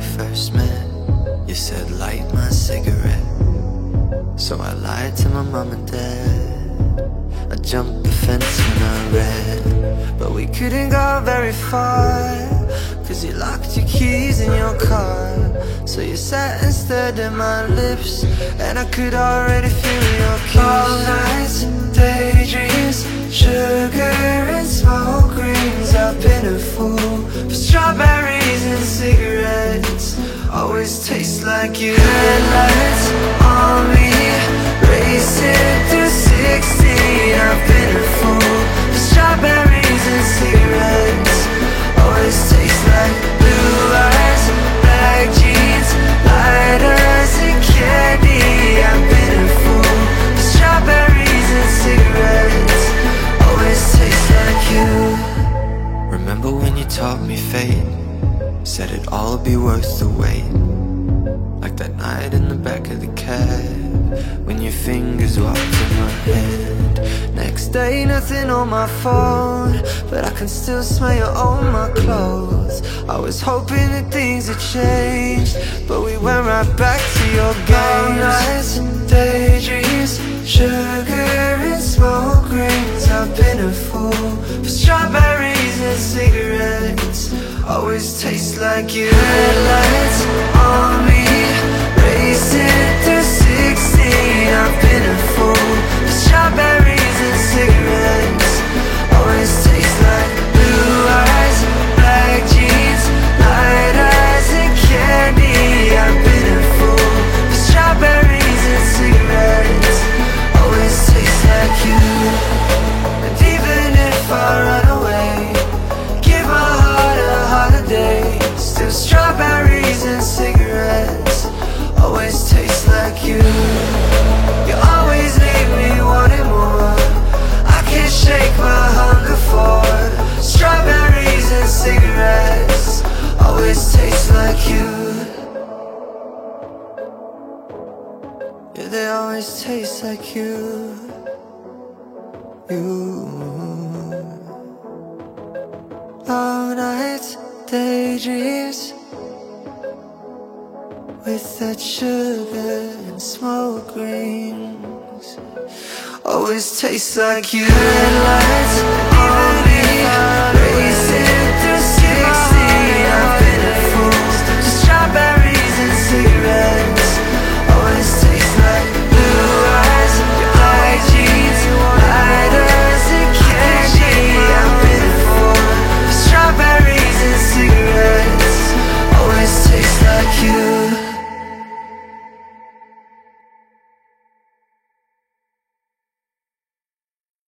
first met, you said light my cigarette. So I lied to my mom and dad. I jumped the fence and I ran. But we couldn't go very far. Cause you locked your keys in your car. So you sat and stared at my lips. And I could already feel your kiss. All nights daydreams, sugar and smoke rings. I've been a fool for strawberries and cigarettes. Like you. Headlights on me, racing through 16. I've been a fool for strawberries and cigarettes. Always taste like blue eyes, black jeans, lighters and candy. I've been a fool for strawberries and cigarettes. Always taste like you. Remember when you taught me fate? Said it'd all be worth the wait. Like that night in the back of the cab when your fingers walked in my hand. Next day, nothing on my phone, but I can still smell you on my clothes. I was hoping that things had changed, but we went right back to your games. nights and daydreams, sugar and smoke rings. I've been a fool for strawberries and cigarettes. Always taste like you. Strawberries and cigarettes. Always taste like you. You always leave me wanting more. I can't shake my hunger for strawberries and cigarettes. Always taste like you. Yeah, they always taste like you. You. Daydreams with that sugar and smoke rings. Always tastes like you. Me, racing